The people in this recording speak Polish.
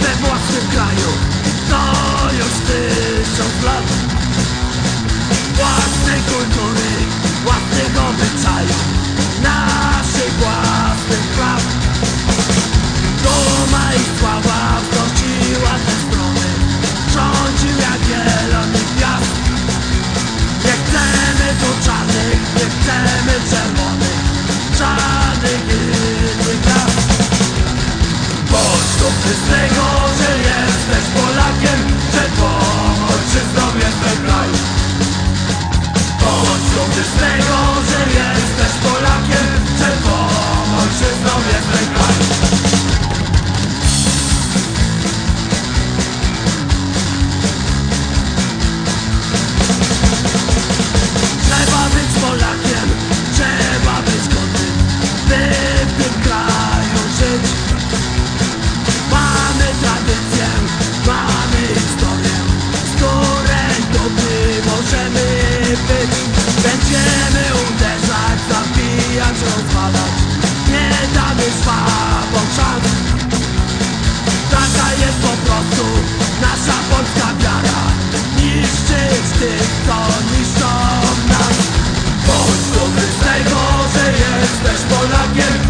we własnym kraju. To jesteś Polakiem, że to ojczyzną jest ten kraj Połącz Nie damy słabą szans. Taka jest po prostu nasza polska wiara. Niszczyć tych, co niszczą nas. Bądź dumny z tego, że jesteś Polakiem.